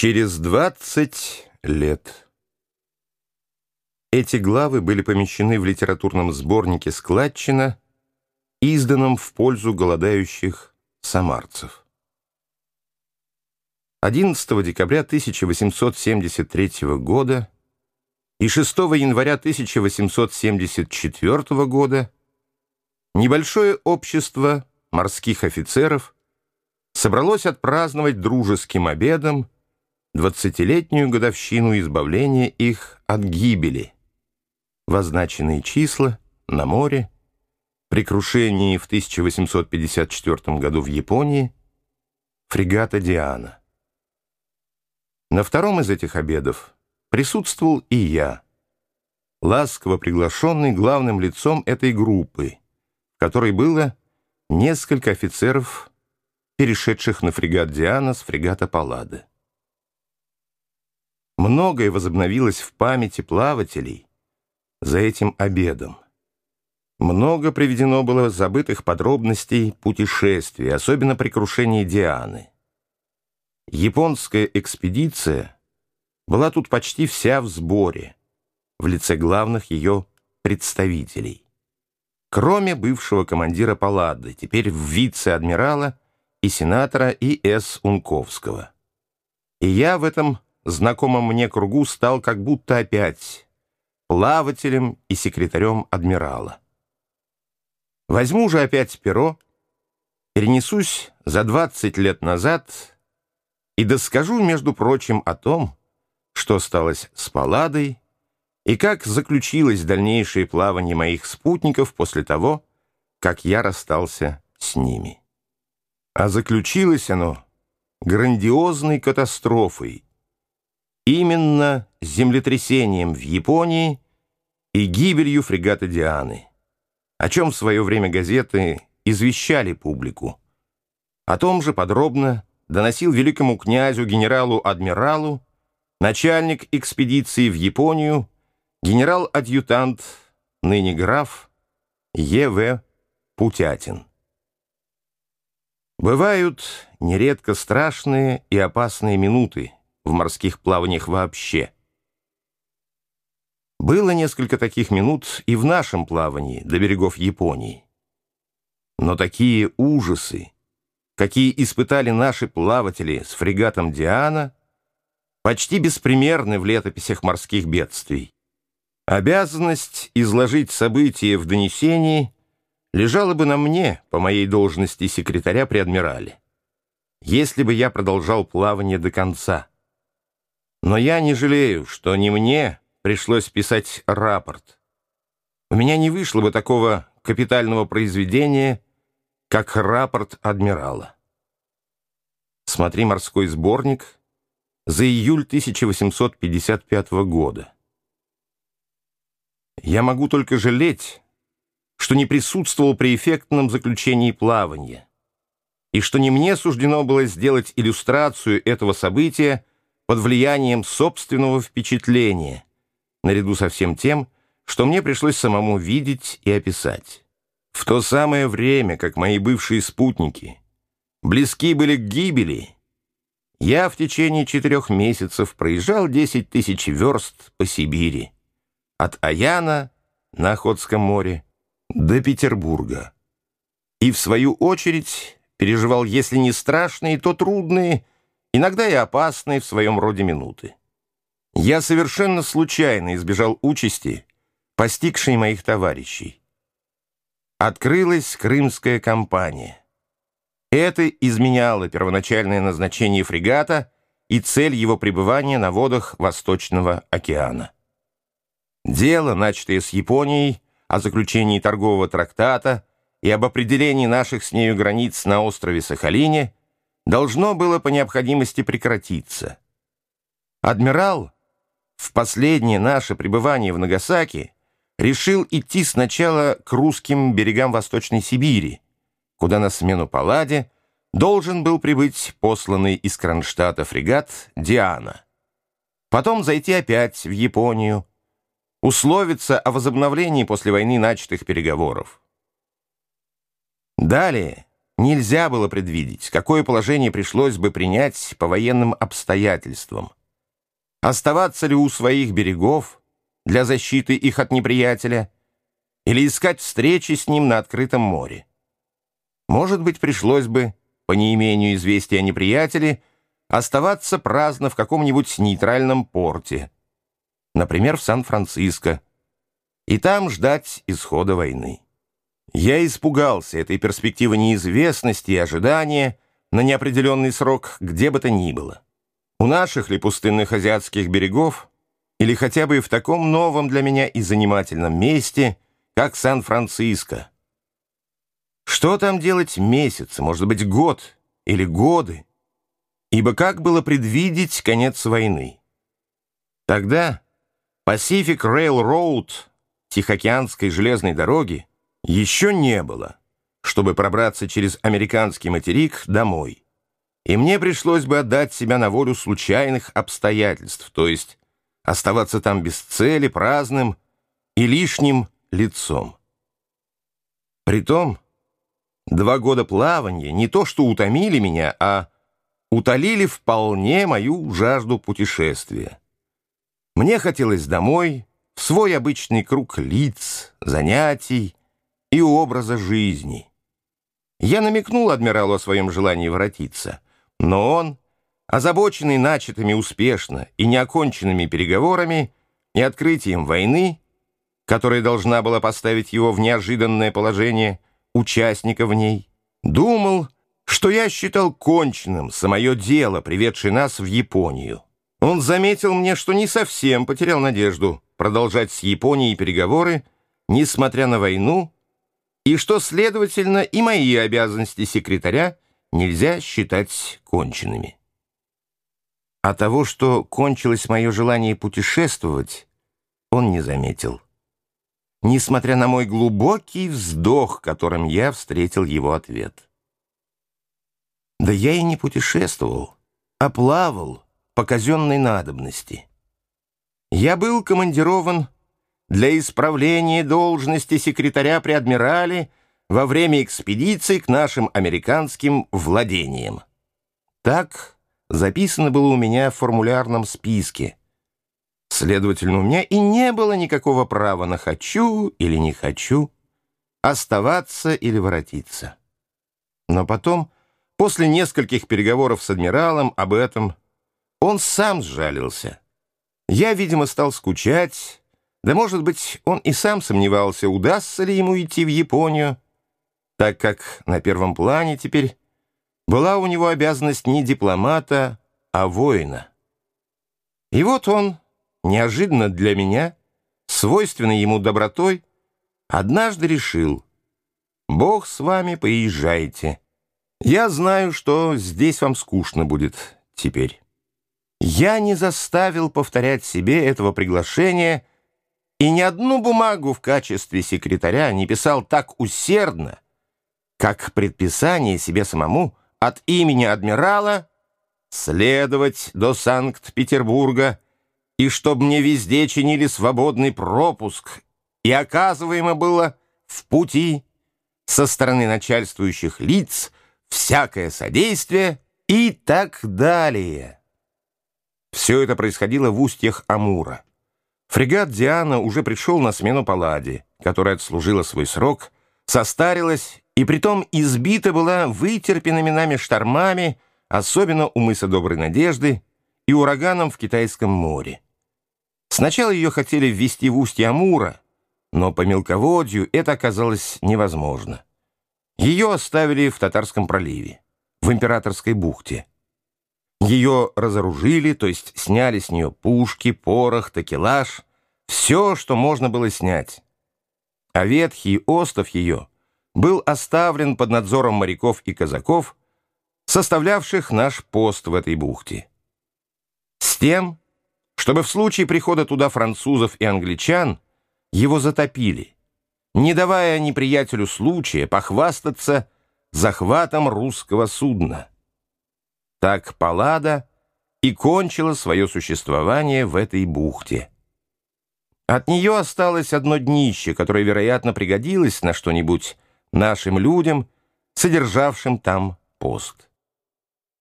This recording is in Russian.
Через двадцать лет эти главы были помещены в литературном сборнике «Складчина», изданном в пользу голодающих самарцев. 11 декабря 1873 года и 6 января 1874 года небольшое общество морских офицеров собралось отпраздновать дружеским обедом двадцатилетнюю годовщину избавления их от гибели. В означенные числа на море, при крушении в 1854 году в Японии, фрегата «Диана». На втором из этих обедов присутствовал и я, ласково приглашенный главным лицом этой группы, в которой было несколько офицеров, перешедших на фрегат «Диана» с фрегата «Паллада». Многое возобновилось в памяти плавателей за этим обедом. Много приведено было забытых подробностей путешествия, особенно при крушении Дианы. Японская экспедиция была тут почти вся в сборе, в лице главных ее представителей. Кроме бывшего командира Паллады, теперь вице-адмирала и сенатора И.С. Унковского. И я в этом знакомом мне кругу стал как будто опять плавателем и секретарем адмирала. Возьму же опять перо, перенесусь за 20 лет назад и доскажу, между прочим, о том, что осталось с Палладой и как заключилось дальнейшее плавание моих спутников после того, как я расстался с ними. А заключилось оно грандиозной катастрофой, Именно землетрясением в Японии и гибелью фрегата Дианы, о чем в свое время газеты извещали публику. О том же подробно доносил великому князю генералу-адмиралу начальник экспедиции в Японию, генерал-адъютант, ныне граф Е.В. Путятин. Бывают нередко страшные и опасные минуты, в морских плаваниях вообще. Было несколько таких минут и в нашем плавании до берегов Японии. Но такие ужасы, какие испытали наши плаватели с фрегатом «Диана», почти беспримерны в летописях морских бедствий. Обязанность изложить события в донесении лежала бы на мне по моей должности секретаря при адмирале, если бы я продолжал плавание до конца. Но я не жалею, что не мне пришлось писать рапорт. У меня не вышло бы такого капитального произведения, как рапорт адмирала. Смотри морской сборник за июль 1855 года. Я могу только жалеть, что не присутствовал при эффектном заключении плавания, и что не мне суждено было сделать иллюстрацию этого события под влиянием собственного впечатления, наряду со всем тем, что мне пришлось самому видеть и описать. В то самое время, как мои бывшие спутники близки были к гибели, я в течение четырех месяцев проезжал 10 тысяч верст по Сибири, от Аяна на Охотском море до Петербурга. И, в свою очередь, переживал, если не страшные, то трудные, иногда и опасные в своем роде минуты. Я совершенно случайно избежал участи, постигшей моих товарищей. Открылась крымская кампания. Это изменяло первоначальное назначение фрегата и цель его пребывания на водах Восточного океана. Дело, начатое с Японией о заключении торгового трактата и об определении наших с нею границ на острове Сахалине – должно было по необходимости прекратиться. Адмирал в последнее наше пребывание в Нагасаки решил идти сначала к русским берегам Восточной Сибири, куда на смену Палладе должен был прибыть посланный из Кронштадта фрегат «Диана». Потом зайти опять в Японию, условиться о возобновлении после войны начатых переговоров. Далее нельзя было предвидеть, какое положение пришлось бы принять по военным обстоятельствам. Оставаться ли у своих берегов для защиты их от неприятеля или искать встречи с ним на открытом море. Может быть, пришлось бы, по неимению известия о неприятеле, оставаться праздно в каком-нибудь нейтральном порте, например, в Сан-Франциско, и там ждать исхода войны. Я испугался этой перспективы неизвестности и ожидания на неопределенный срок где бы то ни было. У наших ли пустынных азиатских берегов, или хотя бы в таком новом для меня и занимательном месте, как Сан-Франциско. Что там делать месяц, может быть, год или годы? Ибо как было предвидеть конец войны? Тогда Pacific Railroad, Тихоокеанской железной дороги, еще не было, чтобы пробраться через американский материк домой. И мне пришлось бы отдать себя на волю случайных обстоятельств, то есть оставаться там без цели, праздным и лишним лицом. Притом, два года плавания не то что утомили меня, а утолили вполне мою жажду путешествия. Мне хотелось домой, в свой обычный круг лиц, занятий и образа жизни. Я намекнул адмиралу о своем желании воротиться, но он, озабоченный начатыми успешно и неоконченными переговорами и открытием войны, которая должна была поставить его в неожиданное положение участника в ней, думал, что я считал конченным самое дело, приведшее нас в Японию. Он заметил мне, что не совсем потерял надежду продолжать с Японией переговоры, несмотря на войну, и что, следовательно, и мои обязанности секретаря нельзя считать конченными. А того, что кончилось мое желание путешествовать, он не заметил. Несмотря на мой глубокий вздох, которым я встретил его ответ. Да я и не путешествовал, а плавал по казенной надобности. Я был командирован для исправления должности секретаря при адмирале во время экспедиции к нашим американским владениям. Так записано было у меня в формулярном списке. Следовательно, у меня и не было никакого права на «хочу» или «не хочу», оставаться или воротиться. Но потом После нескольких переговоров с адмиралом об этом он сам сжалился. Я, видимо, стал скучать, да, может быть, он и сам сомневался, удастся ли ему идти в Японию, так как на первом плане теперь была у него обязанность не дипломата, а воина. И вот он, неожиданно для меня, свойственной ему добротой, однажды решил, «Бог с вами, поезжайте». Я знаю, что здесь вам скучно будет теперь. Я не заставил повторять себе этого приглашения и ни одну бумагу в качестве секретаря не писал так усердно, как предписание себе самому от имени адмирала следовать до Санкт-Петербурга и чтобы мне везде чинили свободный пропуск и оказываемо было в пути со стороны начальствующих лиц всякое содействие и так далее. Все это происходило в устьях Амура. Фрегат «Диана» уже пришел на смену Палладе, которая отслужила свой срок, состарилась и притом избита была вытерпенными нами штормами, особенно у мыса Доброй Надежды и ураганом в Китайском море. Сначала ее хотели ввести в устье Амура, но по мелководью это оказалось невозможно. Ее оставили в Татарском проливе, в Императорской бухте. Ее разоружили, то есть сняли с нее пушки, порох, такелаж, все, что можно было снять. А ветхий остов ее был оставлен под надзором моряков и казаков, составлявших наш пост в этой бухте. С тем, чтобы в случае прихода туда французов и англичан его затопили – не давая неприятелю случая похвастаться захватом русского судна. Так Паллада и кончила свое существование в этой бухте. От нее осталось одно днище, которое, вероятно, пригодилось на что-нибудь нашим людям содержавшим там пост.